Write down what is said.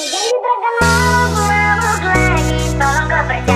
Я не прогонала, была в угле, и только